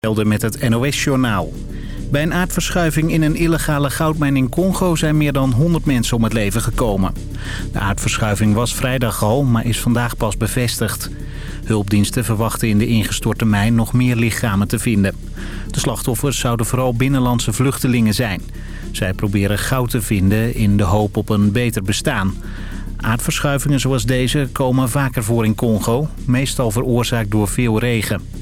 met het NOS-journaal. Bij een aardverschuiving in een illegale goudmijn in Congo zijn meer dan 100 mensen om het leven gekomen. De aardverschuiving was vrijdag al, maar is vandaag pas bevestigd. Hulpdiensten verwachten in de ingestorte mijn nog meer lichamen te vinden. De slachtoffers zouden vooral binnenlandse vluchtelingen zijn. Zij proberen goud te vinden in de hoop op een beter bestaan. Aardverschuivingen zoals deze komen vaker voor in Congo, meestal veroorzaakt door veel regen.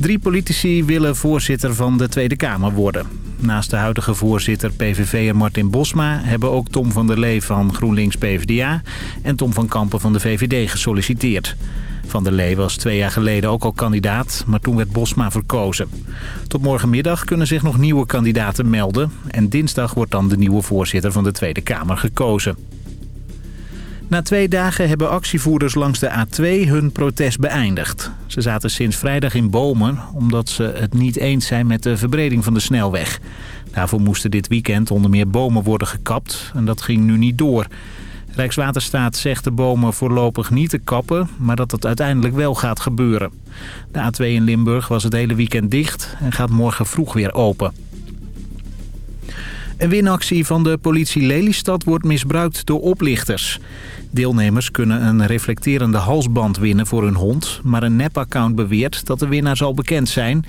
Drie politici willen voorzitter van de Tweede Kamer worden. Naast de huidige voorzitter PVV'er Martin Bosma... hebben ook Tom van der Lee van GroenLinks PvdA... en Tom van Kampen van de VVD gesolliciteerd. Van der Lee was twee jaar geleden ook al kandidaat, maar toen werd Bosma verkozen. Tot morgenmiddag kunnen zich nog nieuwe kandidaten melden... en dinsdag wordt dan de nieuwe voorzitter van de Tweede Kamer gekozen. Na twee dagen hebben actievoerders langs de A2 hun protest beëindigd. Ze zaten sinds vrijdag in bomen omdat ze het niet eens zijn met de verbreding van de snelweg. Daarvoor moesten dit weekend onder meer bomen worden gekapt en dat ging nu niet door. Rijkswaterstaat zegt de bomen voorlopig niet te kappen, maar dat het uiteindelijk wel gaat gebeuren. De A2 in Limburg was het hele weekend dicht en gaat morgen vroeg weer open. Een winactie van de politie Lelystad wordt misbruikt door oplichters. Deelnemers kunnen een reflecterende halsband winnen voor hun hond... maar een nepaccount beweert dat de winnaar zal bekend zijn...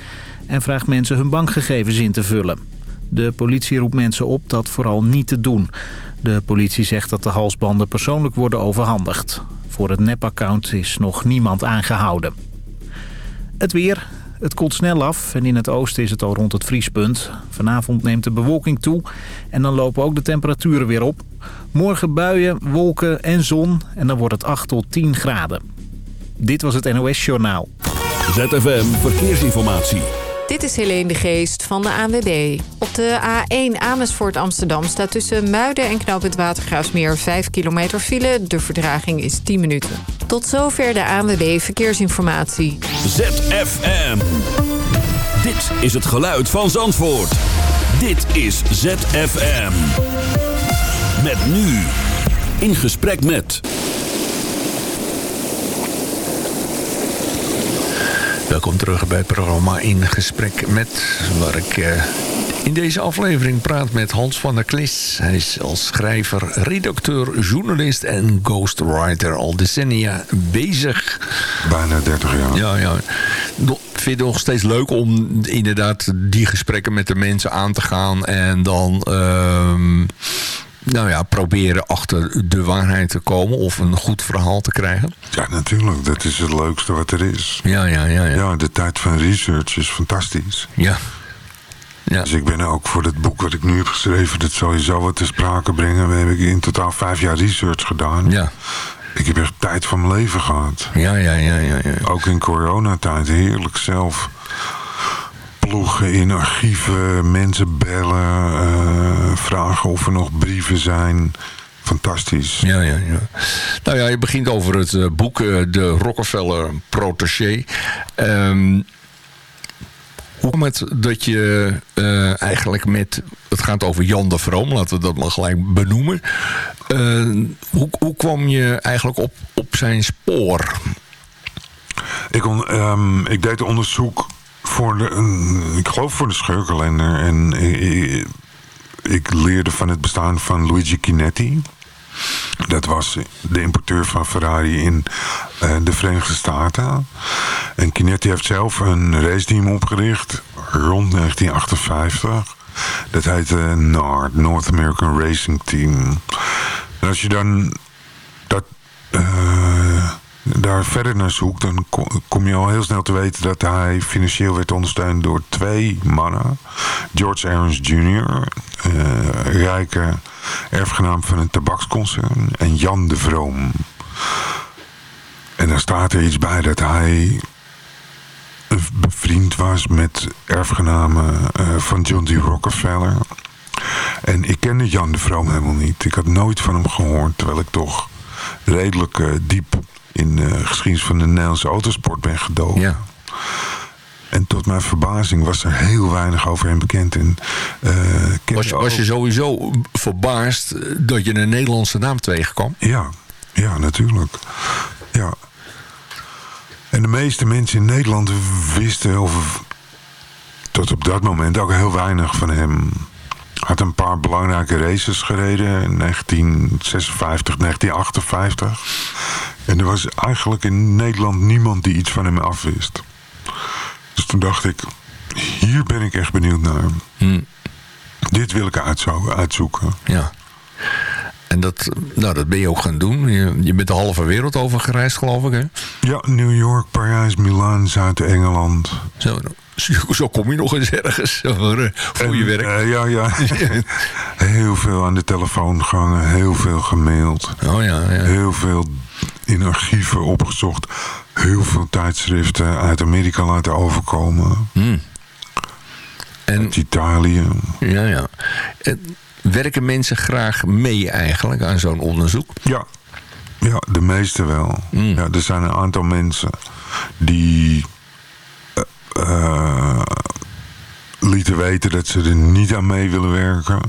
en vraagt mensen hun bankgegevens in te vullen. De politie roept mensen op dat vooral niet te doen. De politie zegt dat de halsbanden persoonlijk worden overhandigd. Voor het nepaccount is nog niemand aangehouden. Het weer. Het koelt snel af en in het oosten is het al rond het vriespunt. Vanavond neemt de bewolking toe en dan lopen ook de temperaturen weer op. Morgen buien, wolken en zon en dan wordt het 8 tot 10 graden. Dit was het NOS Journaal. ZFM Verkeersinformatie. Dit is Helene de Geest van de ANWB. Op de A1 Amersfoort Amsterdam staat tussen Muiden en Knooppunt Watergraafsmeer 5 kilometer file. De verdraging is 10 minuten. Tot zover de ANWB Verkeersinformatie. ZFM. Dit is het geluid van Zandvoort. Dit is ZFM. Met nu. In gesprek met... Welkom terug bij het programma In Gesprek met... waar ik eh, in deze aflevering praat met Hans van der Klis. Hij is als schrijver, redacteur, journalist en ghostwriter al decennia bezig. Bijna 30 jaar. Ja, ja. Vind je het nog steeds leuk om inderdaad die gesprekken met de mensen aan te gaan... en dan... ehm, nou ja, proberen achter de waarheid te komen of een goed verhaal te krijgen. Ja, natuurlijk. Dat is het leukste wat er is. Ja, ja, ja, ja. Ja, de tijd van research is fantastisch. Ja. Ja. Dus ik ben ook voor het boek wat ik nu heb geschreven... dat sowieso wat te sprake brengen. We hebben in totaal vijf jaar research gedaan. Ja. Ik heb echt tijd van mijn leven gehad. Ja, ja, ja, ja, ja. Ook in coronatijd. Heerlijk zelf. Ploegen in archieven, mensen bellen, eh, vragen of er nog brieven zijn. Fantastisch. Ja, ja, ja. Nou ja, je begint over het eh, boek eh, De Rockefeller Protégé. Ehm, hoe kwam het dat je eigenlijk met... Het gaat over Jan de Vroom, laten we dat maar gelijk benoemen. Hoe, hoe kwam je eigenlijk op, op zijn spoor? Ik, ehm, ik deed onderzoek voor de, ik geloof voor de scheurkalender. En ik, ik leerde van het bestaan van Luigi Chinetti. Dat was de importeur van Ferrari in eh, de Verenigde Staten. En Chinetti heeft zelf een raceteam opgericht rond 1958. Dat heette NART, North American Racing Team. En als je dan dat, eh, daar verder naar zoekt, dan ko- kom je al heel snel te weten dat hij financieel werd ondersteund door twee mannen. George Aarons Jr., eh, rijke erfgenaam van een tabaksconcern, en Jan de Vroom. En dan staat er iets bij dat hij bevriend was met erfgenamen eh, van John D. Rockefeller. En ik kende Jan de Vroom helemaal niet. Ik had nooit van hem gehoord, terwijl ik toch redelijk eh, diep in de geschiedenis van de Nederlandse autosport ben gedoken. Ja. En tot mijn verbazing was er heel weinig over hem bekend. En, eh, Was, je- was je ook- sowieso verbaasd dat je een Nederlandse naam tegenkwam? Ja, ja, natuurlijk. Ja. En de meeste mensen in Nederland wisten of tot op dat moment ook heel weinig van hem. Had een paar belangrijke races gereden in 1956, 1958. En er was eigenlijk in Nederland niemand die iets van hem afwist. Dus toen dacht ik, hier ben ik echt benieuwd naar. Hm. Dit wil ik uitzo- uitzoeken. Ja. En dat, nou, dat ben je ook gaan doen. Je, je bent de halve wereld over gereisd, geloof ik, hè? Ja, New York, Parijs, Milaan, Zuid-Engeland. Zo, zo kom je nog eens ergens voor, eh, voor je werk. eh, ja, ja. heel veel aan de telefoon gehangen, heel veel gemaild. oh ja, ja. Heel veel in archieven opgezocht. Heel veel tijdschriften uit Amerika laten overkomen. Hm. En, Uit Italië. ja, ja. En werken mensen graag mee eigenlijk aan zo'n onderzoek? Ja. ja, de meeste wel. Mm. Ja, er zijn een aantal mensen die eh, eh, lieten weten dat ze er niet aan mee willen werken.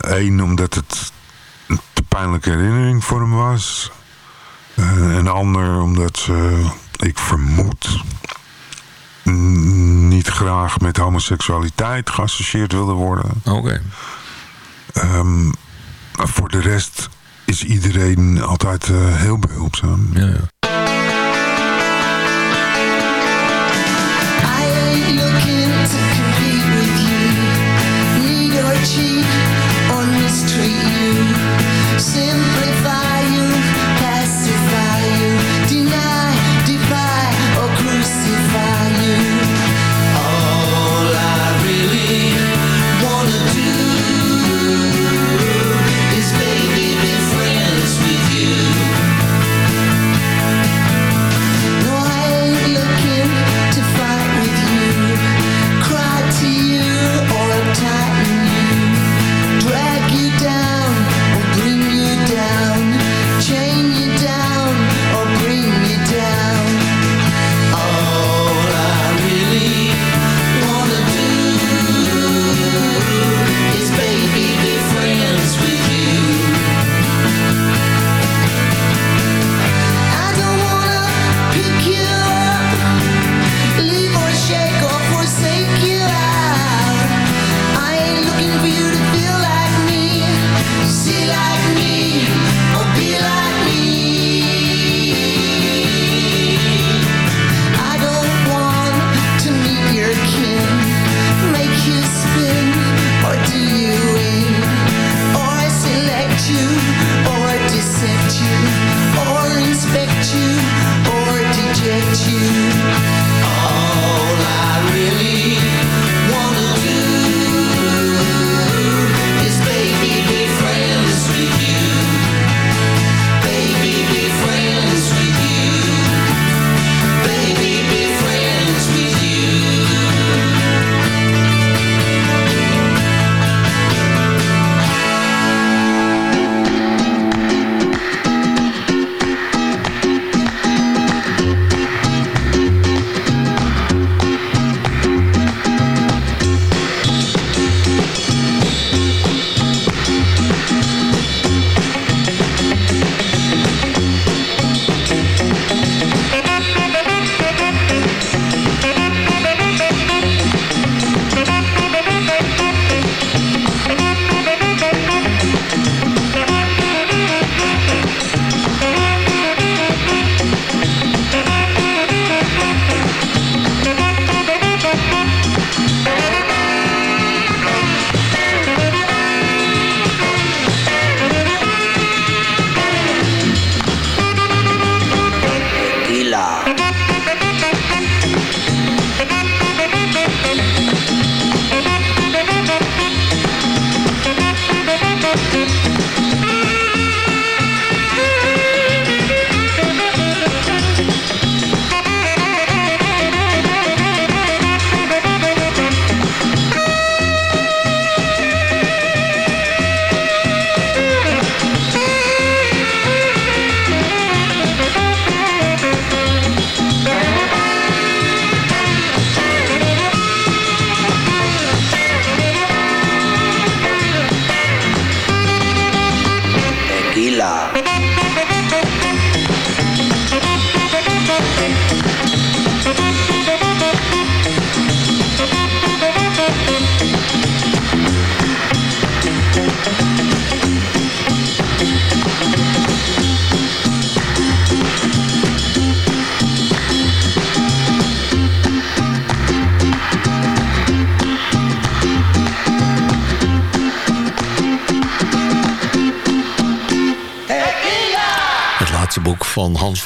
Eén, omdat het een te pijnlijke herinnering voor hem was. Eh, een ander, omdat ze, ik vermoed, niet graag met homoseksualiteit geassocieerd wilden worden. Oké. Ehm, maar voor de rest is iedereen altijd eh, heel behulpzaam. Ja, ja.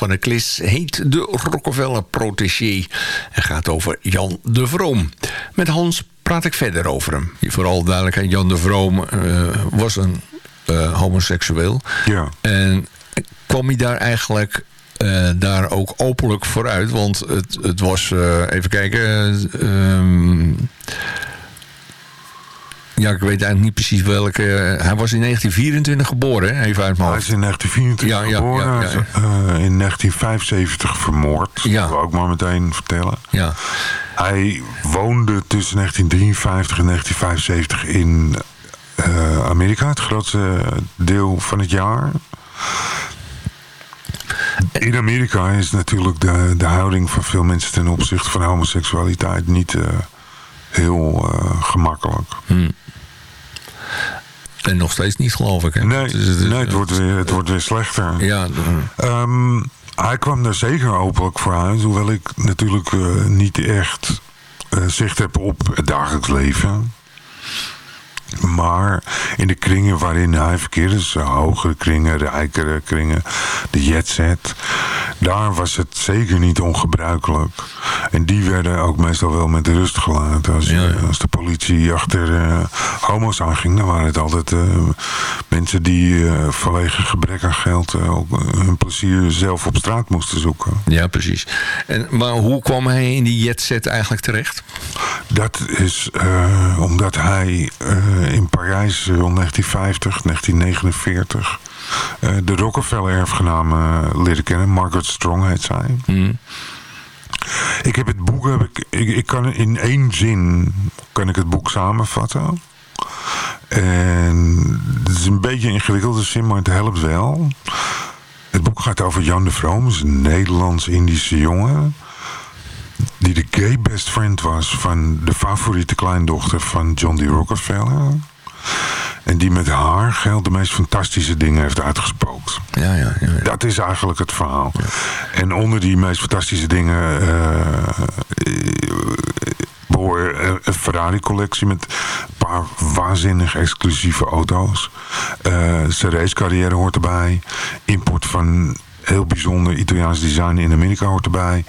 Van der Klis heet De Rockefeller Protégé en gaat over Jan de Vroom. Met Hans praat ik verder over hem. Vooral duidelijkheid, Jan de Vroom uh, was een uh, homoseksueel. Ja. En kwam hij daar eigenlijk uh, daar ook openlijk vooruit? Want het, het was, even kijken... Um, ja, ik weet eigenlijk niet precies welke... hij was in 1924 geboren, hè? even uit mijn. Hij is in 1924 ja, ja, geboren. Ja, ja, uh, in 1975 vermoord. Ja. Dat wil ik ook maar meteen vertellen. Ja. Hij woonde tussen 1953 en 1975 in uh, Amerika. Het grootste deel van het jaar. In Amerika is natuurlijk de, de houding van veel mensen ten opzichte van homoseksualiteit niet uh, heel gemakkelijk. Hmm. En nog steeds niet, geloof ik. Hè? Nee, het, het, nee het, wordt weer, het wordt weer slechter. Ja. Um, hij kwam daar zeker openlijk voor uit. Hoewel ik natuurlijk uh, niet echt uh, zicht heb op het dagelijks leven. Maar in de kringen waarin hij verkeerde, dus hogere kringen, rijkere kringen, de jetset, daar was het zeker niet ongebruikelijk. En die werden ook meestal wel met rust gelaten. Als, ja, ja. als de politie achter uh, homo's aanging, dan waren het altijd uh, mensen die uh, vanwege gebrek aan geld ook hun plezier zelf op straat moesten zoeken. Ja, precies. En, maar hoe kwam hij in die jetset eigenlijk terecht? Dat is omdat hij in Parijs rond 1950, 1949 uh, de Rockefeller-erfgename uh, leren kennen. Margaret Strong heet zij. Mm. Ik heb het boek, heb ik, ik, ik, kan in één zin kan ik het boek samenvatten. En het is een beetje een ingewikkelde zin, maar het helpt wel. Het boek gaat over Jan de Vroom, een Nederlands-Indische jongen die de gay best friend was van de favoriete kleindochter van John D. Rockefeller. En die met haar geld de meest fantastische dingen heeft uitgespookt. Ja, ja, ja, ja. Dat is eigenlijk het verhaal. Ja. En onder die meest fantastische dingen... Uh, behoor een Ferrari-collectie met een paar waanzinnig exclusieve auto's. Uh, zijn racecarrière hoort erbij. Import van heel bijzonder Italiaans design in Amerika hoort erbij.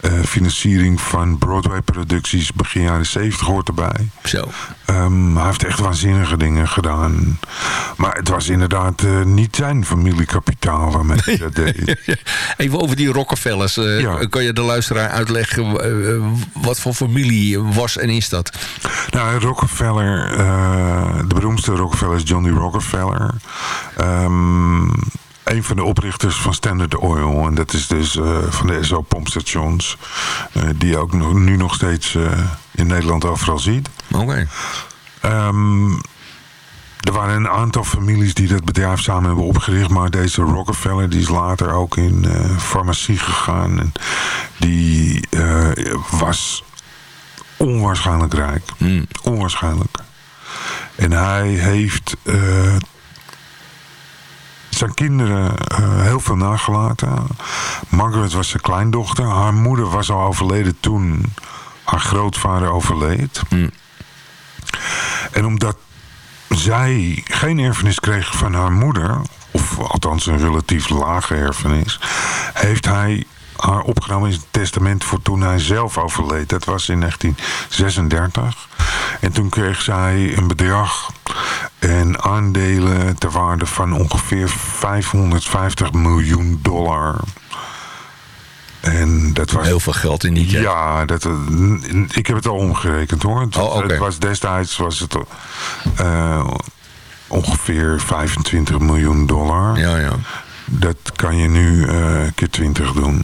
Uh, financiering van Broadway-producties begin jaren 70 hoort erbij. Zo. Um, hij heeft echt waanzinnige dingen gedaan. Maar het was inderdaad uh, niet zijn familiekapitaal waarmee hij dat deed. Even over die Rockefellers. Uh, ja. Kan je de luisteraar uitleggen wat voor familie was en is dat? Nou, Rockefeller, de beroemdste Rockefeller is John D. Rockefeller. Um, een van de oprichters van Standard Oil. En dat is dus uh, van de SO pompstations. Uh, die je ook nog, nu nog steeds uh, in Nederland overal ziet. Oké. Okay. Um, er waren een aantal families die dat bedrijf samen hebben opgericht. Maar deze Rockefeller die is later ook in farmacie gegaan. En die was onwaarschijnlijk rijk. Mm. Onwaarschijnlijk. En hij heeft zijn kinderen uh, heel veel nagelaten. Margaret was zijn kleindochter. Haar moeder was al overleden toen haar grootvader overleed. Mm. En omdat zij geen erfenis kreeg van haar moeder... of althans een relatief lage erfenis... heeft hij haar opgenomen in het testament voor toen hij zelf overleed. Dat was in 1936. En toen kreeg zij een bedrag en aandelen ter waarde van ongeveer 550 miljoen dollar. En dat was... Heel veel geld in die tijd. Ja, dat, ik heb het al omgerekend hoor. Het, oh, okay. het was destijds was het uh, ongeveer 25 miljoen dollar. Ja, ja. Dat kan je nu uh, keer 20 doen.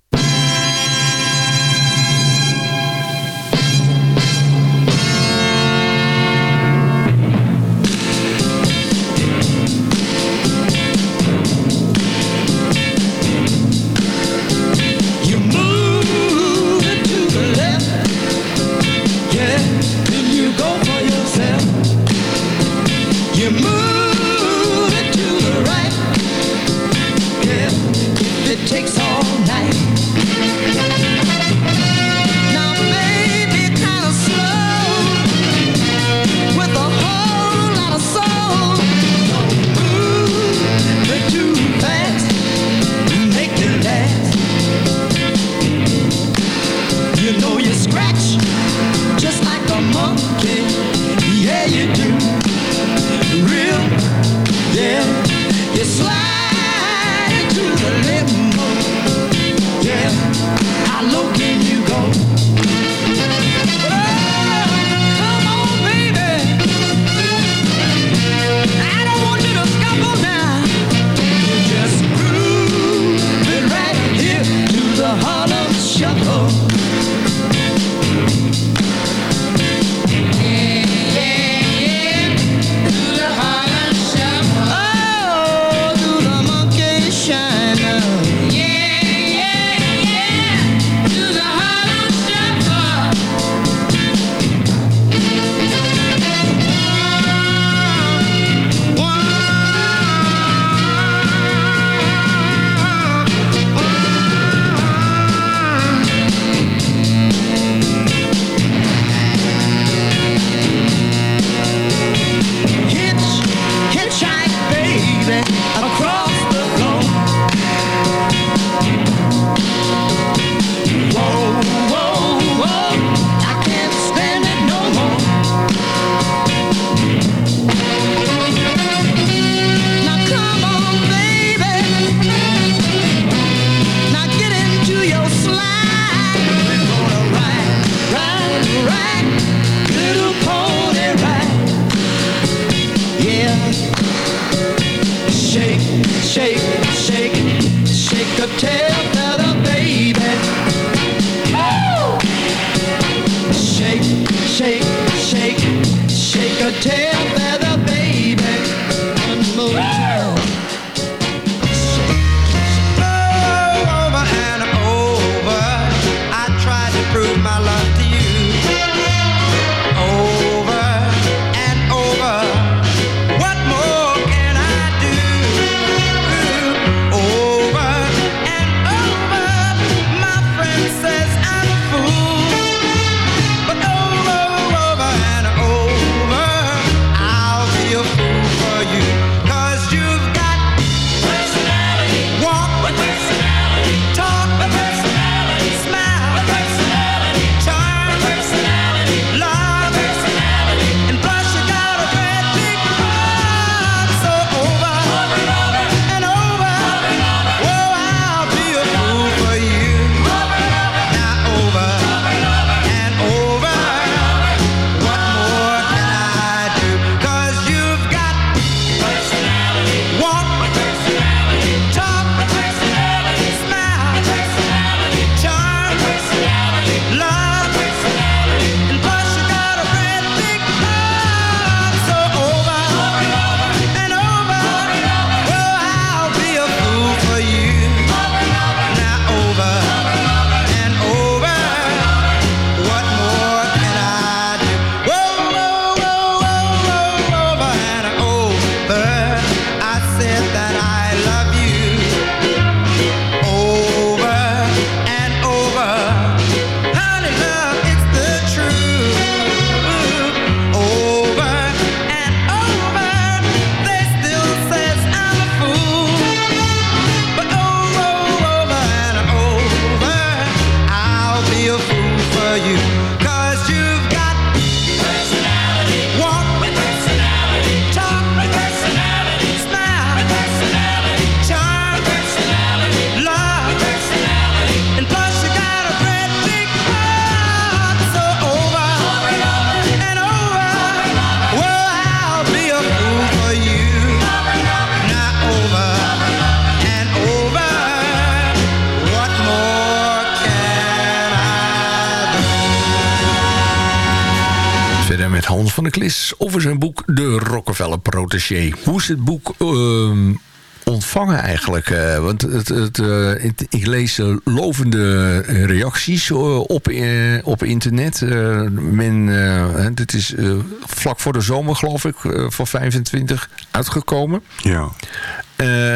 Protégé. Hoe is het boek ehm, ontvangen eigenlijk? eh, want het, het, eh, het- ik lees eh, lovende reacties op, op internet. Men, dit is vlak voor de zomer geloof ik, van 25 uitgekomen. Ja,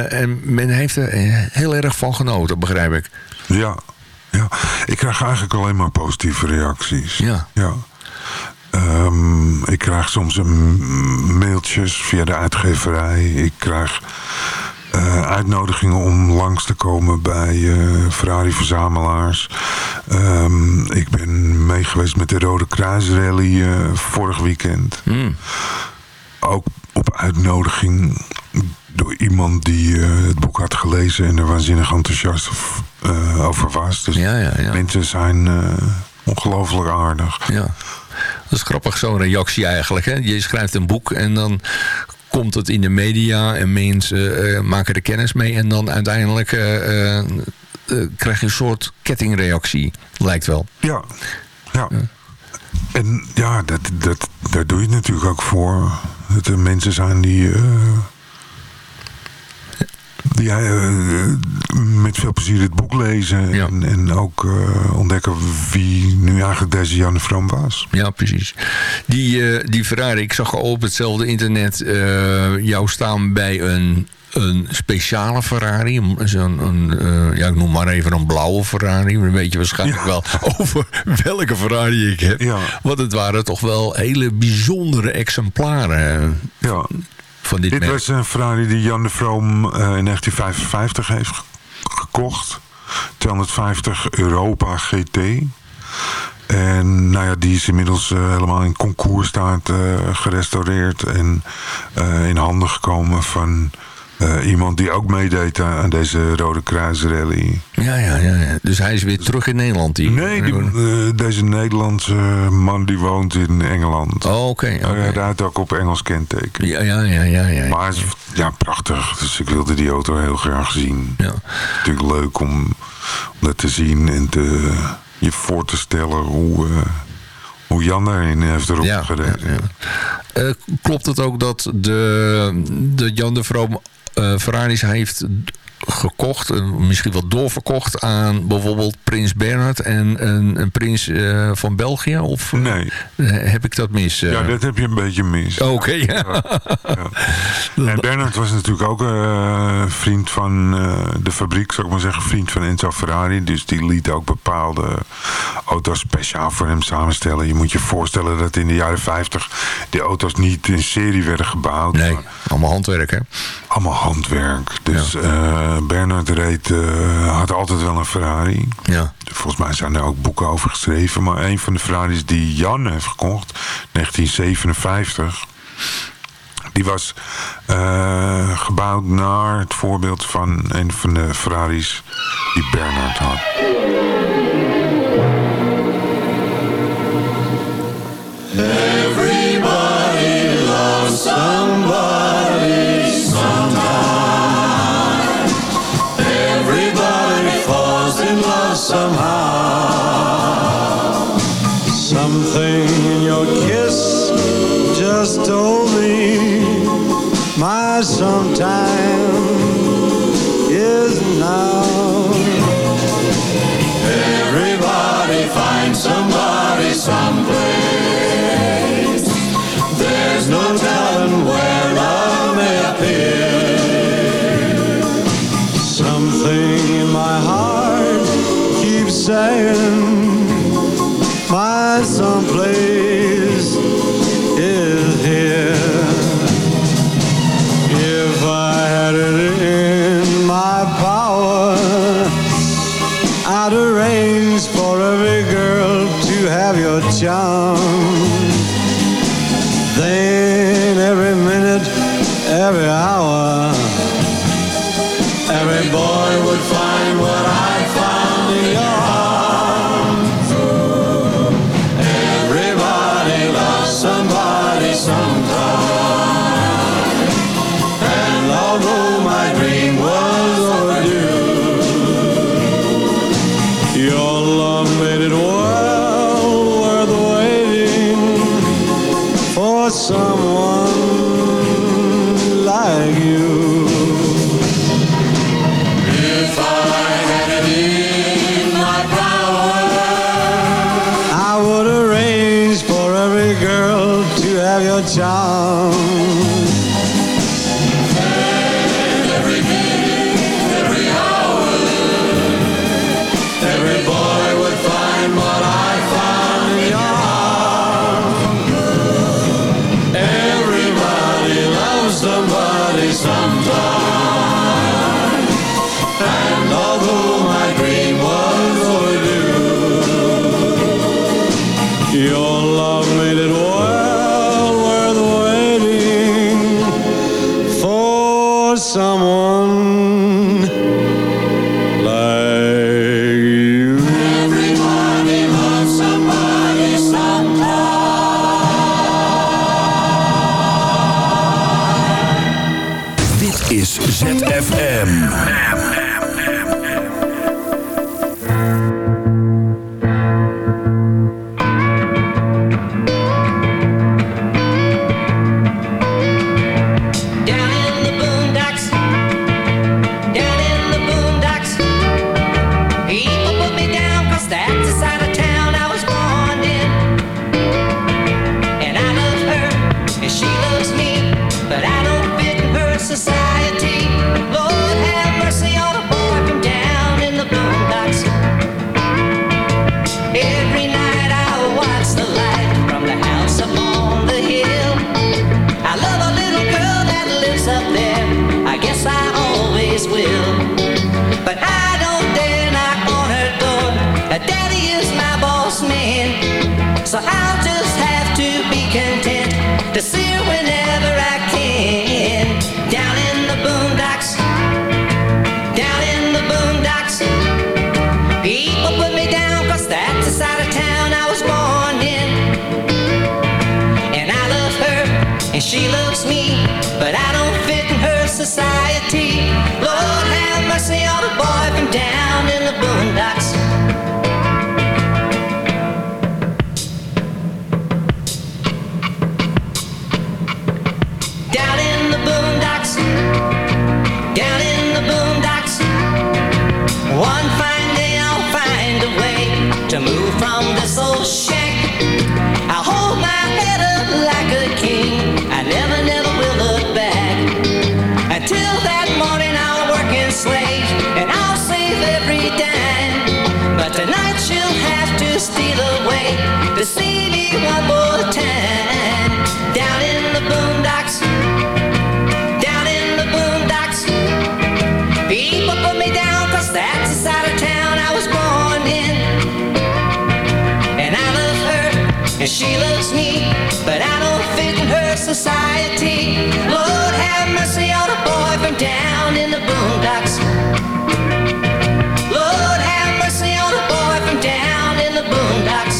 en men heeft er heel erg van genoten, begrijp ik. ja, ja. Ik krijg eigenlijk alleen maar positieve reacties. Ja. Ja. Ehm, ik krijg soms een mailtjes via de uitgeverij. Ik krijg eh, uitnodigingen om langs te komen bij eh, Ferrari-verzamelaars. Ehm, ik ben meegeweest met de Rode Kruisrally eh, vorig weekend. Hmm. Ook op uitnodiging door iemand die het boek had gelezen en er waanzinnig enthousiast over was. Dus Ja, ja, ja. mensen zijn ongelooflijk aardig. Ja, dat is grappig, zo'n reactie eigenlijk. Hè? Je schrijft een boek en dan komt het in de media en mensen eh, maken er kennis mee. En dan uiteindelijk eh, eh, eh, krijg je een soort kettingreactie, lijkt wel. Ja, ja. En ja, dat, dat, daar doe je het natuurlijk ook voor. Dat er mensen zijn die... die eh, met veel plezier het boek lezen. Ja. En, en ook eh, ontdekken wie nu eigenlijk deze Janne Vroom was. Ja, precies. Die, eh, die Ferrari, ik zag al op hetzelfde internet jou staan bij een, een speciale Ferrari. Een- Zo'n, een, ja, ik noem maar even een blauwe Ferrari. Dan weet je waarschijnlijk Ja. wel over welke Ferrari ik heb. Ja. Want het waren toch wel hele bijzondere exemplaren Ja. Van dit, Dit merk. was een Ferrari die Jan de Vroom eh, in 1955 heeft ge- gekocht. 250 Europa GT. En nou ja, die is inmiddels eh, helemaal in concoursstaat eh gerestaureerd en in handen gekomen van eh, iemand die ook meedeed aan deze Rode Kruisrally. Ja, ja, ja, ja. Dus hij is weer terug in Nederland. Die, Nee, die, eh, deze Nederlandse man die woont in Engeland. Oh, oké. oké. Hij rijdt ook op Engels kenteken. Ja, ja, ja, ja. ja. Maar is ja, prachtig. Dus ik wilde die auto heel graag zien. Ja. Het is natuurlijk leuk om, om dat te zien en te, je voor te stellen hoe, eh, hoe Jan daarin heeft erop Ja, gereden. ja, ja. Klopt het ook dat de, de Jan de Vroom Ferraris heeft gekocht, en misschien wel doorverkocht aan bijvoorbeeld Prins Bernhard en een, een prins eh, van België? Of eh, Nee, heb ik dat mis? eh? ja, dat heb je een beetje mis. Oké, ja. Ja. En Bernard was natuurlijk ook eh, vriend van eh, de fabriek, zou ik maar zeggen. Vriend van Enzo Ferrari. Dus die liet ook bepaalde auto's speciaal voor hem samenstellen. Je moet je voorstellen dat in de jaren 50 die auto's niet in serie werden gebouwd. Nee, maar allemaal handwerk, hè? Allemaal handwerk. Dus eh Bernard reed, eh, had altijd wel een Ferrari. Ja. Volgens mij zijn er ook boeken over geschreven. Maar een van de Ferraris die Jan heeft gekocht, 1957... Die was eh, gebouwd naar het voorbeeld van een van de Ferraris die Bernard had. Something my sometime is now. Everybody finds somebody someplace. There's no telling where love may appear. Something in my heart keeps saying my someplace Then every minute, every hour, every boy society. Lord have mercy on a boy from down in the boondocks. Lord have mercy on a boy from down in the boondocks.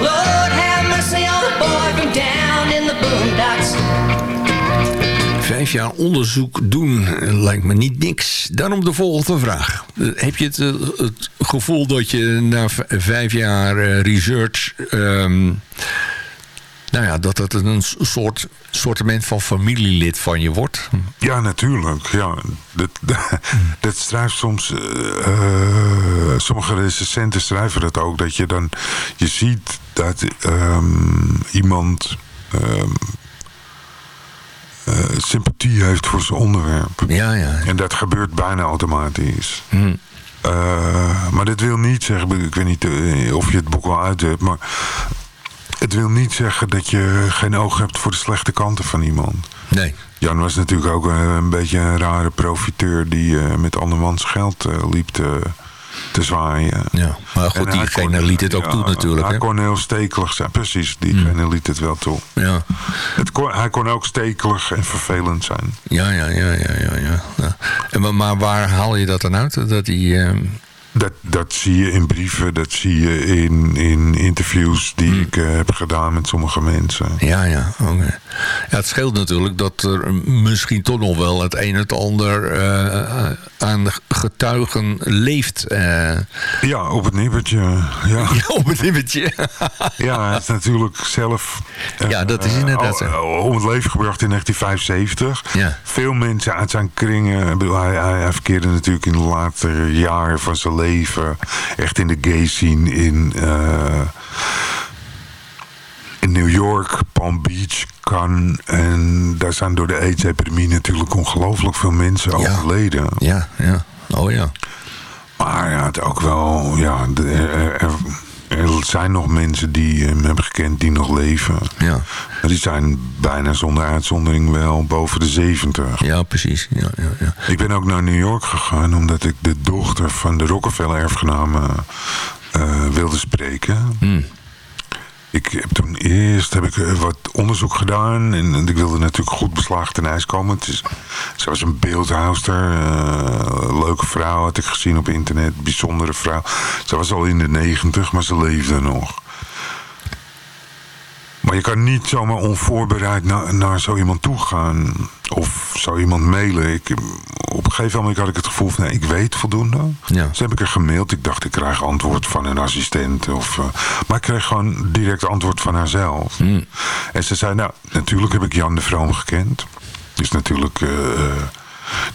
Lord have mercy on a boy from down in the boondocks. Vijf jaar onderzoek doen eh, lijkt me niet niks. Daarom de volgende vraag. Eh, Heb je het, eh, het gevoel dat je na vijf jaar research... ehm, nou ja, dat het een soort sortiment van familielid van je wordt? Ja, natuurlijk. Ja. Dat, dat schrijft soms... eh, eh, sommige recensenten schrijven dat ook. Dat je dan... Je ziet dat ehm, iemand... ehm, eh, sympathie heeft voor zijn onderwerp. Ja, ja. En dat gebeurt bijna automatisch. Hm. Maar dit wil niet zeggen... Ik weet niet of je het boek al uit hebt, maar... Het wil niet zeggen dat je geen oog hebt voor de slechte kanten van iemand. Nee. Jan was natuurlijk ook een, een beetje een rare profiteur... die eh, met andermans geld eh, liep te, te zwaaien. Ja, maar goed, En hij diegene kon- liet het ook ja, toe natuurlijk. Hij kon heel stekelig zijn. Precies, diegene liet het wel toe. Ja. Het kon, hij kon ook stekelig en vervelend zijn. Ja, ja, ja, ja, ja. ja. ja. En, maar, waar haal je dat dan uit? Dat die, ehm, Dat, dat zie je in brieven, dat zie je in, in interviews die ik eh, heb gedaan met sommige mensen. Ja, ja, oké. Ja, het scheelt natuurlijk dat er misschien toch nog wel het een en het ander eh, aan getuigen leeft. eh. Ja, op het nippertje. Ja, Ja, op het nippertje. ja hij is natuurlijk zelf Ja, dat is inderdaad zo. om het leven gebracht in 1975. Ja. Veel mensen uit zijn kringen, hij verkeerde natuurlijk in de latere jaren van zijn leven echt in de gay scene in, eh, in New York, Palm Beach, Cannes. En daar zijn door de AIDS-epidemie natuurlijk ongelooflijk veel mensen overleden. Ja, ja. Oh ja. Maar ja, het ook wel, ja, de- er, er- er zijn nog mensen die hem hebben gekend die nog leven. Ja, Maar die zijn bijna zonder uitzondering wel boven de 70. ja precies. Ja, ja, ja. Ik ben ook naar New York gegaan omdat ik de dochter van de Rockefeller-erfgenamen eh, wilde spreken. Hmm. Ik heb toen eerst heb ik eh, wat onderzoek gedaan en, ik wilde natuurlijk goed beslagen ten ijs komen. Het is, ze was een beeldhouster, eh, leuke vrouw had ik gezien op internet, bijzondere vrouw. Ze was al in de negentig, maar ze leefde nog. Maar je kan niet zomaar onvoorbereid na- naar zo iemand toe gaan. Of zo iemand mailen. Ik, op een gegeven moment had ik het gevoel van... Nee, ik weet voldoende. Ja. Dus heb ik er gemaild. Ik dacht, ik krijg antwoord van een assistent. Of, eh, maar ik kreeg gewoon direct antwoord van haarzelf. En ze zei, nou, natuurlijk heb ik Jan de Vroom gekend. Is natuurlijk eh,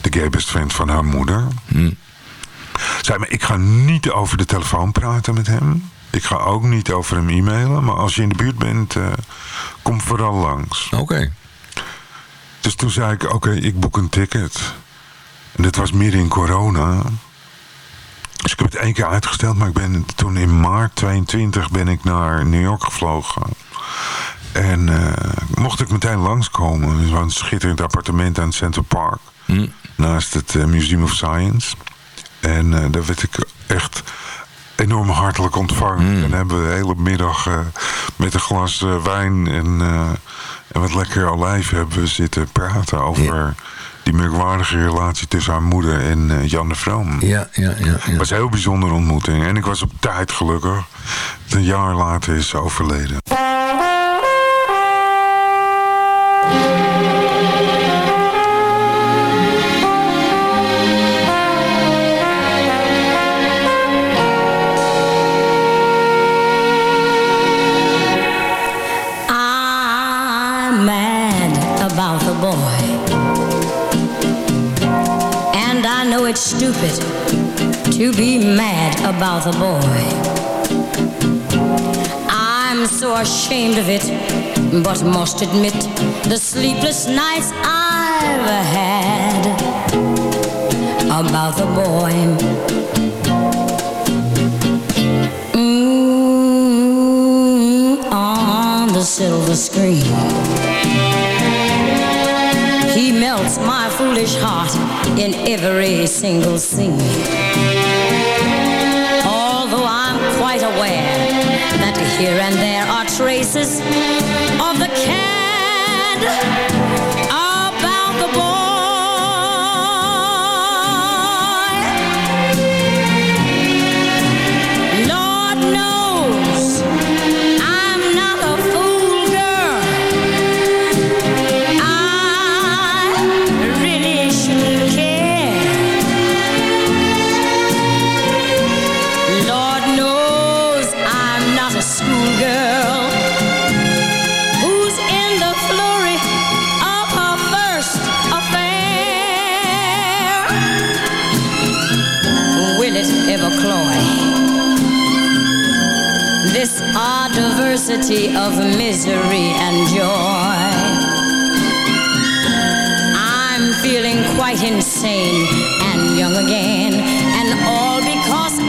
de gay best friend van haar moeder. Zei, maar ik ga niet over de telefoon praten met hem. Ik ga ook niet over hem e-mailen. Maar als je in de buurt bent, eh, kom vooral langs. Oké. Dus toen zei ik, oké, ik boek een ticket. En dit was midden in corona. Dus ik heb het één keer uitgesteld. Maar ik ben toen in maart 22 ben ik naar New York gevlogen. En eh, mocht ik meteen langskomen. Het was een schitterend appartement aan Central Park. Naast het eh, Museum of Science. En daar werd ik echt enorm hartelijk ontvangen. En hebben we de hele middag eh, met een glas eh, wijn en, eh, en wat lekker olijf hebben we zitten praten over die merkwaardige relatie tussen haar moeder en Jan de Vroom. Ja, ja, ja. Het ja. was een heel bijzondere ontmoeting. En ik was op tijd gelukkig. Een jaar later is ze overleden. to be mad about the boy. I'm so ashamed of it, but must admit the sleepless nights I've had about the boy. Mm, on the silver screen. He melts my foolish heart in every single scene Here and there are traces of the cad immensity of misery and joy. I'm feeling quite insane and young again, and all because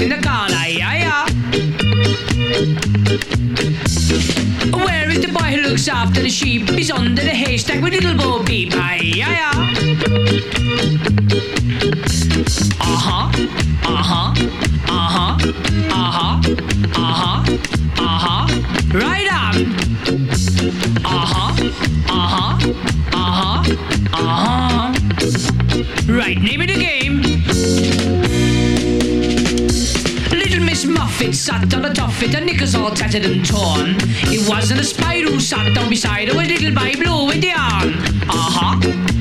in the corner, yeah, yeah. Where is the boy who looks after the sheep? He's under the haystack with little Bo Peep, yeah, yeah. Uh-huh. all tattered and torn. It wasn't a spider who sat down beside her, it was little by Blue with the arm. Uh huh.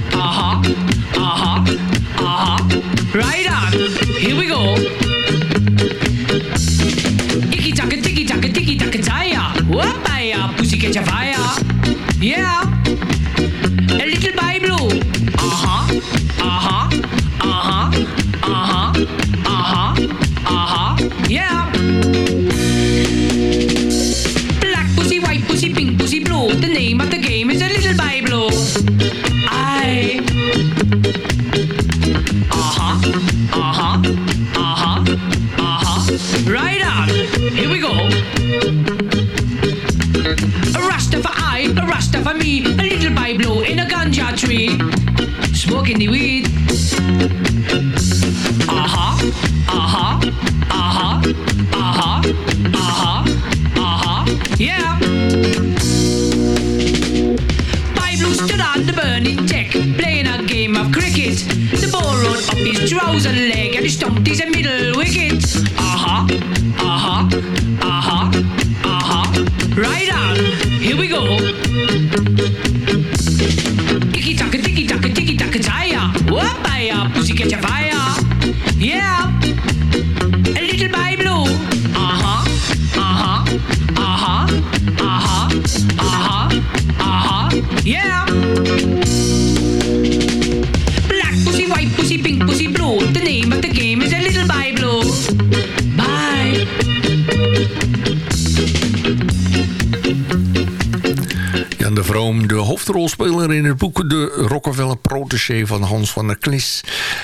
de Rockefeller protégé van Hans van der Klis...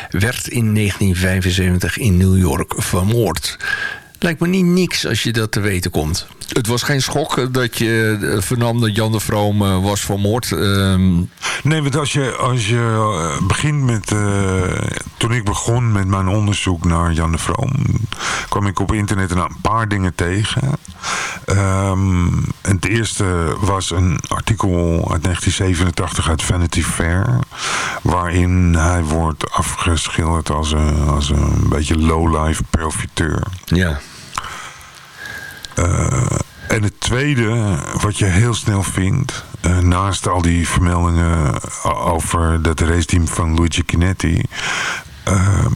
werd in 1975 in New York vermoord. Lijkt me niet niks als je dat te weten komt. Het was geen schok eh, dat je eh, vernam dat Jan de Vroom eh, was vermoord. Ehm, Nee, want als je, als je begint met... eh, toen ik begon met mijn onderzoek naar Jan de Vroom... kwam ik op internet een paar dingen tegen. Ehm, het eerste was een artikel uit 1987 uit Vanity Fair... waarin hij wordt afgeschilderd als een, als een beetje low-life profiteur. ja. Eh, en het tweede, wat je heel snel vindt, eh, naast al die vermeldingen over dat raceteam van Luigi Chinetti, ehm,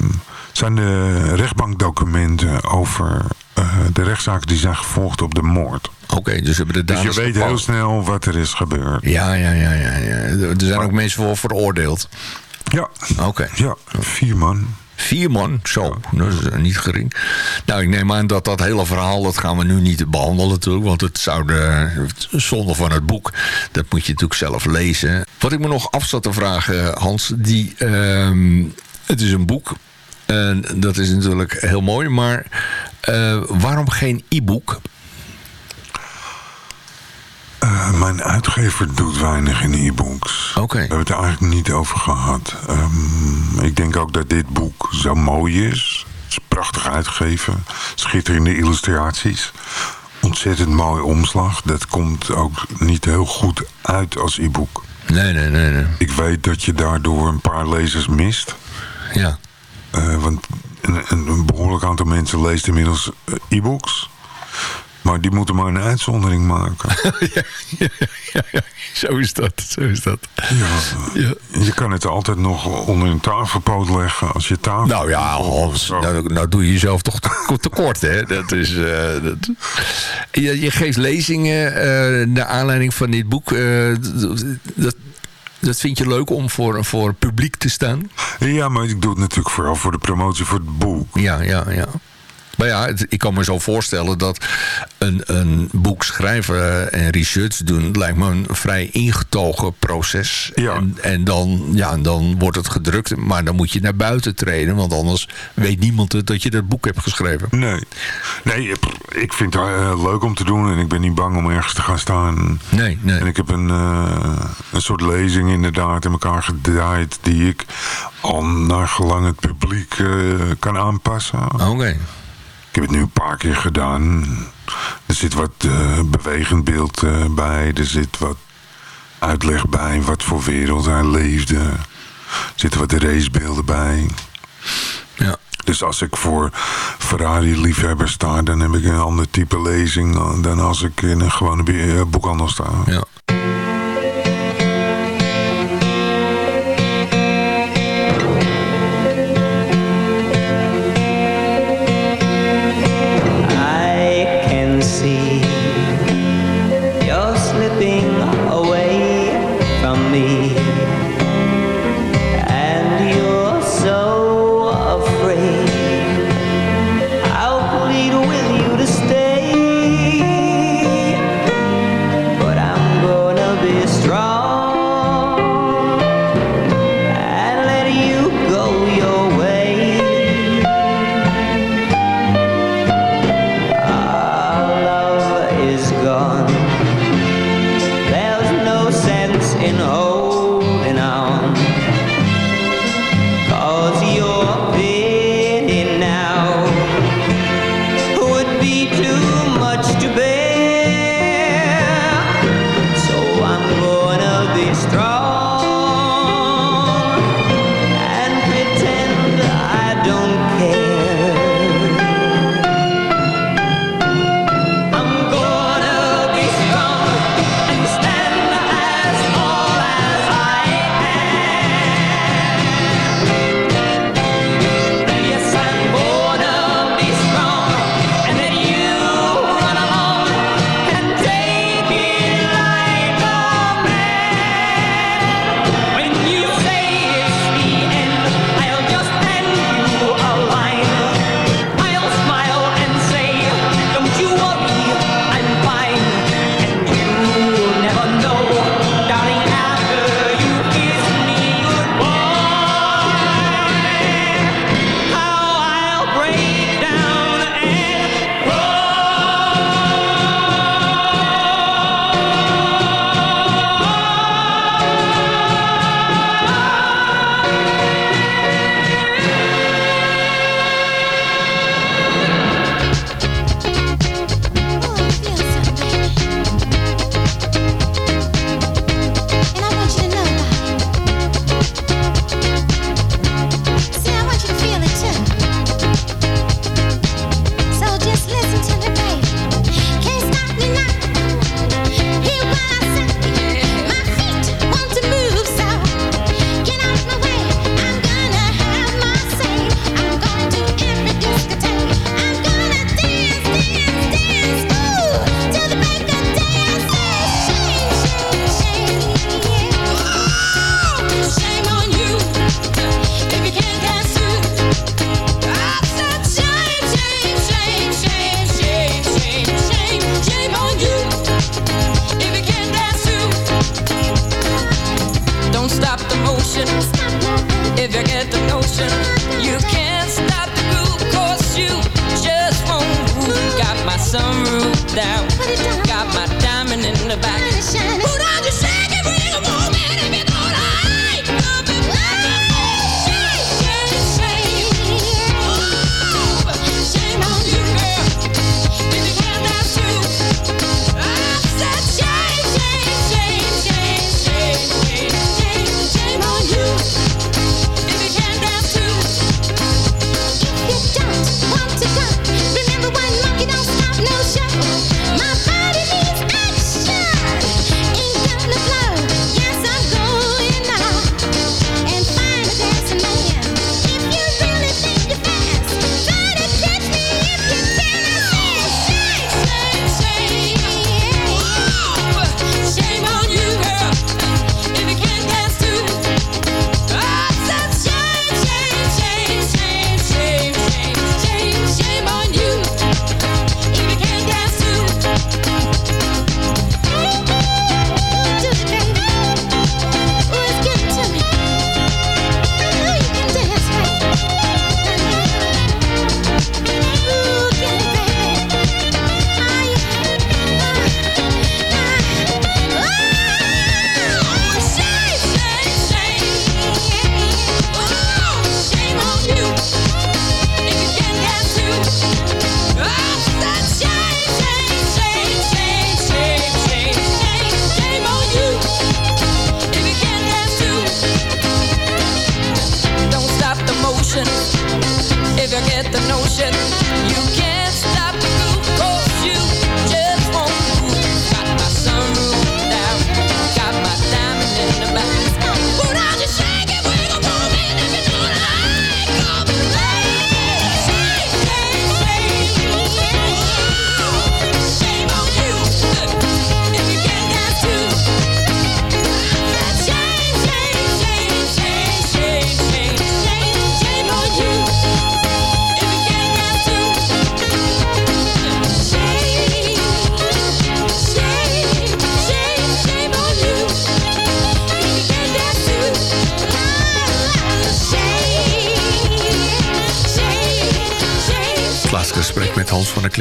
zijn de rechtbankdocumenten over eh, de rechtszaken die zijn gevolgd op de moord. Oké, dus hebben de Dus je weet heel snel wat er is gebeurd. Ja, ja, ja, ja, ja. Er zijn ook mensen voor veroordeeld. Ja, Oké. ja vier man. Vier man, zo, dat is eh, niet gering. Nou, ik neem aan dat dat hele verhaal, dat gaan we nu niet behandelen natuurlijk. Want het zou de zonde van het boek, dat moet je natuurlijk zelf lezen. Wat ik me nog af zat te vragen, Hans, die, ehm, het is een boek. En dat is natuurlijk heel mooi, maar eh, waarom geen e-book? Eh, mijn uitgever doet weinig in e-books. Oké. We hebben het er eigenlijk niet over gehad. Ehm, ik denk ook dat dit boek zo mooi is. Het is prachtig uitgegeven. Schitterende illustraties. Ontzettend mooi omslag. Dat komt ook niet heel goed uit als e-book. Nee, nee, nee, nee. Ik weet dat je daardoor een paar lezers mist. Ja. Eh, want een, een, een behoorlijk aantal mensen leest inmiddels eh, e-books. Maar die moeten maar een uitzondering maken. ja, ja, ja, ja, zo is dat, zo is dat. Ja. Je kan het altijd nog onder een tafelpoot leggen als je tafel... Nou ja, Hans, nou, nou doe je jezelf toch te- tekort, hè? Dat is, eh, dat... Je, je geeft lezingen eh, naar aanleiding van dit boek. eh, dat, dat vind je leuk om voor, voor publiek te staan? Ja, maar ik doe het natuurlijk vooral voor de promotie voor het boek. Ja, ja, ja. Maar ja, het- ik kan me zo voorstellen dat een, een boek schrijven en research doen... lijkt me een vrij ingetogen proces. Ja. En, en dan, ja, dan wordt het gedrukt, maar dan moet je naar buiten treden... want anders weet niemand het dat je dat boek hebt geschreven. Nee, nee ik vind het eh, leuk om te doen en ik ben niet bang om ergens te gaan staan. Nee, nee. En ik heb een, eh, een soort lezing inderdaad in elkaar gedraaid... die ik al naar gelang het publiek eh, kan aanpassen. Oké. Ik heb het nu een paar keer gedaan. Er zit wat eh, bewegend beeld eh, bij. Er zit wat uitleg bij. Wat voor wereld hij leefde. Er zitten wat racebeelden bij. Ja. Dus als ik voor Ferrari-liefhebber sta... dan heb ik een ander type lezing... dan als ik in een gewone eh, boekhandel sta. Ja.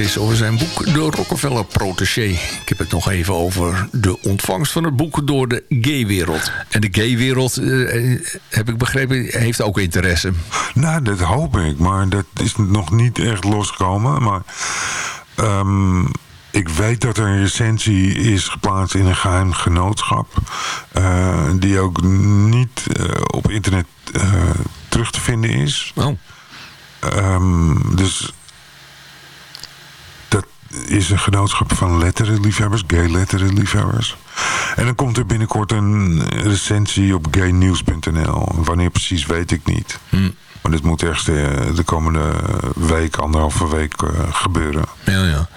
Klis over zijn boek De Rockefeller Protégé. Ik heb het nog even over de ontvangst van het boek door de gaywereld. En de gaywereld, eh, heb ik begrepen, heeft ook interesse. Nou, dat hoop ik, maar dat is nog niet echt losgekomen. Maar ehm, ik weet dat er een recensie is geplaatst in een geheim genootschap. eh, die ook niet op internet terug te vinden is. Oh. Ehm, dus is een genootschap van letterenliefhebbers, gay letterenliefhebbers. En dan komt er binnenkort een recensie op gaynews.nl. Wanneer precies weet ik niet. Maar dit moet echt de, de komende week, anderhalve week eh, gebeuren. Ja, ja.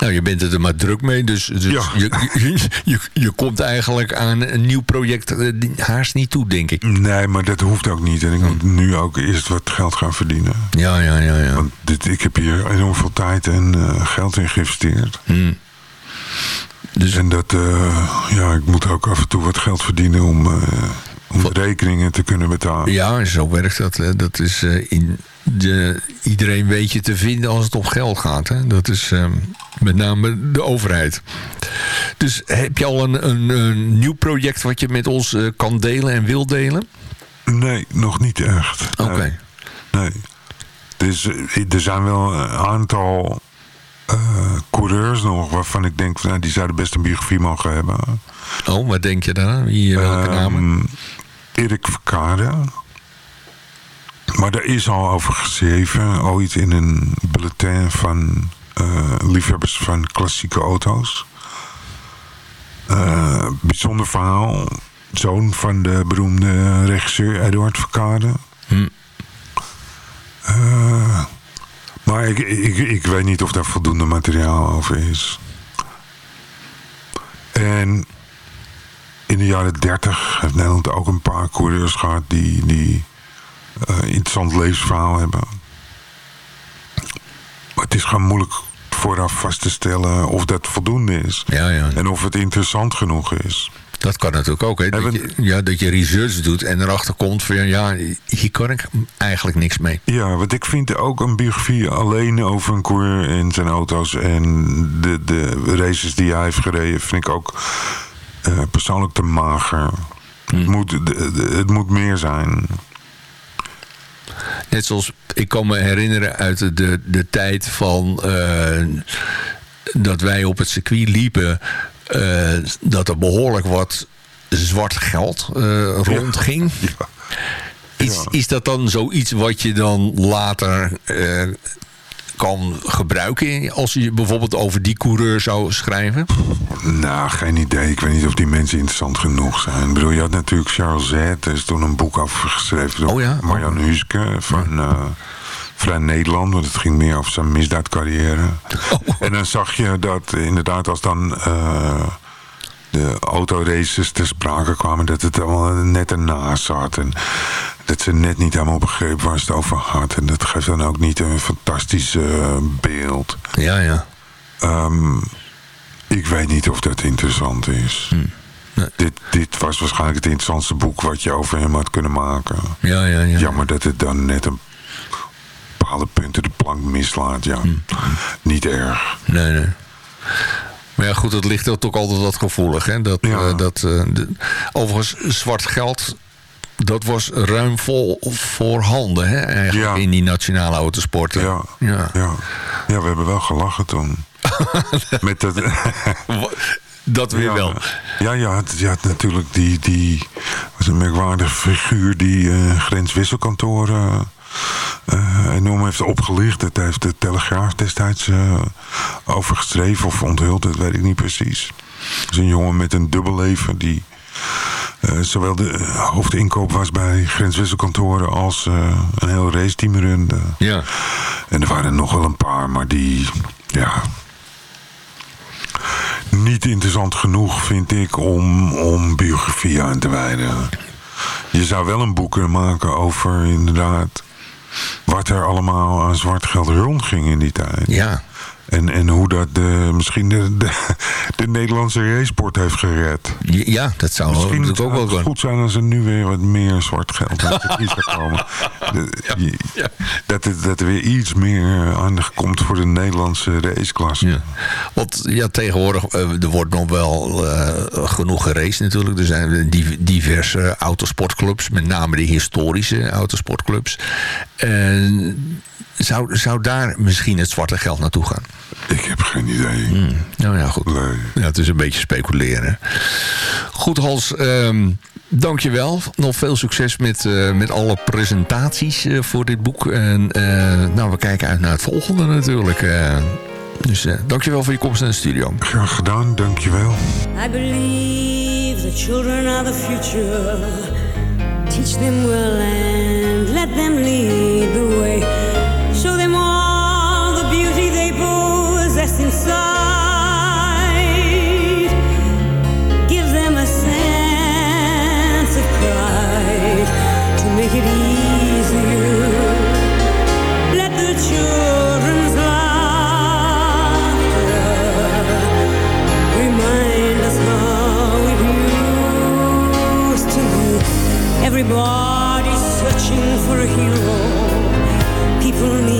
Nou, je bent er maar druk mee, dus, dus Ja. je, je, je, je komt eigenlijk aan een nieuw project eh, haast niet toe, denk ik. Nee, maar dat hoeft ook niet. En ik moet nu ook eerst wat geld gaan verdienen. Ja, ja, ja. ja. Want dit, ik heb hier enorm veel tijd en eh, geld in geïnvesteerd. Hmm. Dus, En dat, eh, ja, ik moet ook af en toe wat geld verdienen om, eh, om de rekeningen te kunnen betalen. ja, zo werkt dat. Hè. Dat is eh, in de, iedereen weet je te vinden als het om geld gaat. Hè. Dat is eh, met name de overheid. Dus heb je al een, een, een nieuw project wat je met ons eh, kan delen en wil delen? Nee, nog niet echt. Oké. Nee. nee. Dus eh, er zijn wel een aantal eh, coureurs nog waarvan ik denk, van, nou, die zouden best een biografie mogen hebben. Oh, wat denk je daar? Wie, welke Ehm, namen? Erik Verkade. Maar daar is al over geschreven, ooit in een bulletin van eh, liefhebbers van klassieke auto's. Eh, bijzonder verhaal. Zoon van de beroemde regisseur Eduard Verkade. Hm. Maar ik, ik, ik weet niet of daar voldoende materiaal over is. En in de jaren 30 heeft Nederland ook een paar coureurs gehad die, die eh, interessant levensverhaal hebben. Maar het is gewoon moeilijk vooraf vast te stellen of dat voldoende is. Ja, ja. En of het interessant genoeg is. Dat kan natuurlijk ook. Hè? Dat, je, ja, dat je research doet en erachter komt van ja, hier kan ik eigenlijk niks mee. Ja, want ik vind ook een biografie alleen over een coureur en zijn auto's en de, de races die hij heeft gereden, vind ik ook eh, persoonlijk te mager. Het, moet, de- de- het moet meer zijn. Net zoals, ik kan me herinneren uit de, de, tijd van eh, dat wij op het circuit liepen, eh, dat er behoorlijk wat zwart geld rondging. Is, is dat dan zoiets wat je dan later kan gebruiken als je bijvoorbeeld over die coureur zou schrijven? Nou, geen idee. Ik weet niet of die mensen interessant genoeg zijn. Ik bedoel, je had natuurlijk Charles Z. Er is toen een boek over geschreven door Oh ja? Marjan Huske van eh, Vrij Nederland. Want het ging meer over zijn misdaadcarrière. Oh. En dan zag je dat inderdaad als dan eh, de autoraces ter sprake kwamen... dat het allemaal net ernaast zat. En dat ze net niet helemaal begrepen waar ze het over had. En dat geeft dan ook niet een fantastisch eh, beeld. Ja, ja. Ehm, ik weet niet of dat interessant is. Dit, dit was waarschijnlijk het interessantste boek wat je over hem had kunnen maken. Ja, ja, ja. Jammer dat het dan net een bepaalde punten de plank mislaat. Ja. Niet erg. Nee, nee. Maar ja, goed, het ligt ook toch altijd wat gevoelig. Hè? Dat, eh, dat, eh, de- overigens, zwart geld, dat was ruim vol voorhanden hè? Eigenlijk in die nationale autosporten. Ja, ja. ja. ja, we hebben wel gelachen toen. Met dat... dat weer ja, wel. Ja, je had natuurlijk die, die was een merkwaardige figuur die eh, grenswisselkantoren eh, enorm heeft opgelicht. Dat heeft de Telegraaf destijds eh, over geschreven of onthuld, dat weet ik niet precies. Dat is een jongen met een dubbel leven die eh, zowel de eh, hoofdinkoop was bij grenswisselkantoren als eh, een heel raceteam runde. Ja. En er waren nog wel een paar, maar die, ja, niet interessant genoeg vind ik om, om biografie aan te wijden. Je zou wel een boek kunnen maken over inderdaad wat er allemaal aan zwart geld rondging in die tijd. Ja. En, en hoe dat de, misschien de, de, de Nederlandse racesport heeft gered. Ja, dat zou Misschien ook wel het kunnen. goed zijn als er nu weer wat meer zwart geld uit de kiezer komen. Je- Dat, er, dat er weer iets meer aandacht komt voor de Nederlandse raceklasse. Want ja, tegenwoordig, eh, er wordt nog wel eh, genoeg geraced natuurlijk. Er zijn div- diverse autosportclubs, met name de historische autosportclubs. En zou, zou daar misschien het zwarte geld naartoe gaan? Ik heb geen idee. Nou ja, goed. Ja, het is een beetje speculeren. Goed, Hans. ehm Dank je wel. Nog veel succes met, eh, met alle presentaties eh, voor dit boek. En eh, nou, we kijken uit naar het volgende natuurlijk. eh. dus eh dank je wel voor je komst naar de studio. Graag gedaan, dankjewel. I believe the children are the future. Teach them well and let them lead Everybody's searching for a hero. People need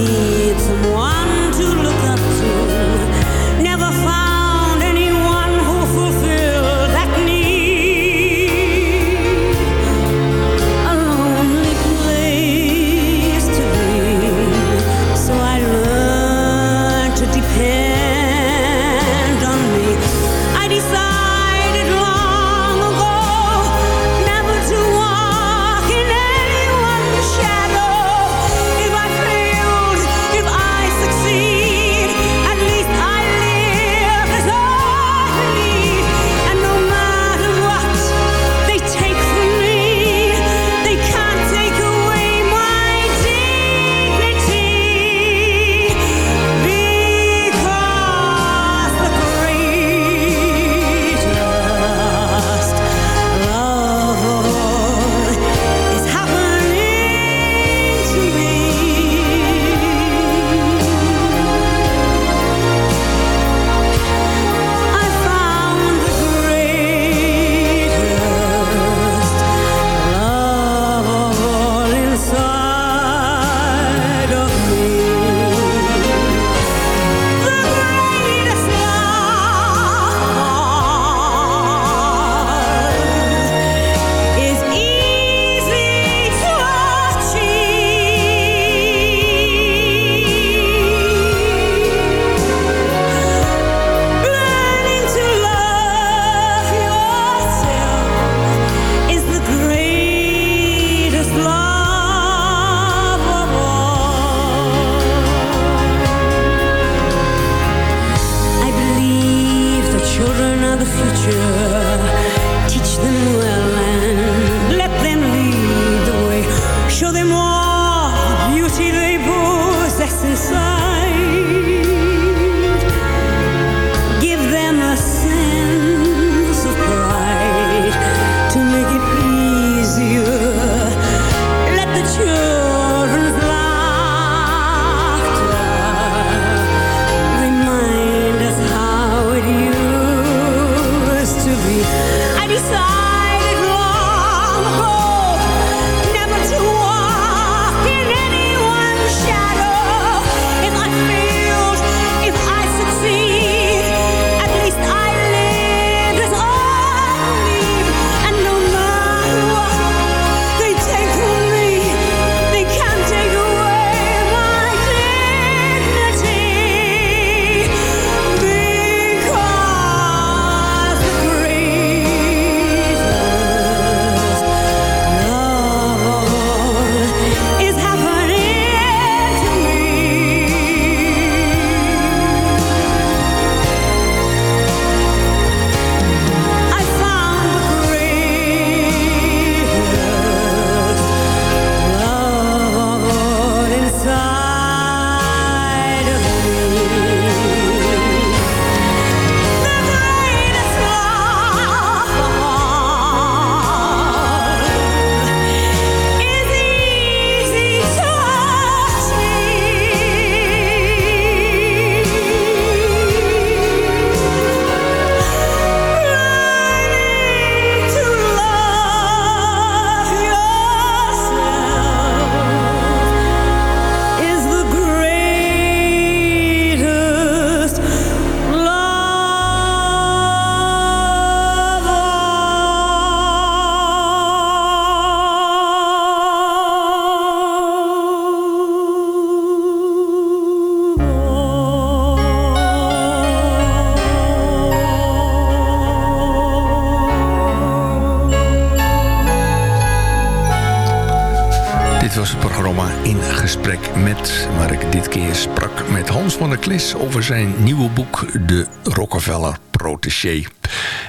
over zijn nieuwe boek De Rockefeller Protégé.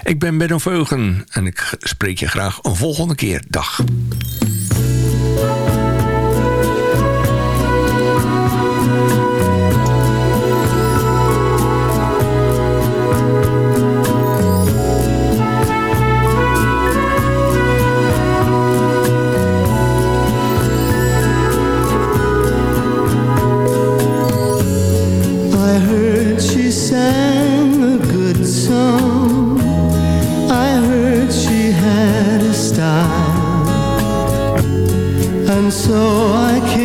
Ik ben Benno Veugen en ik spreek je graag een volgende keer. Dag. sang a good song. I heard she had a style, and so I came.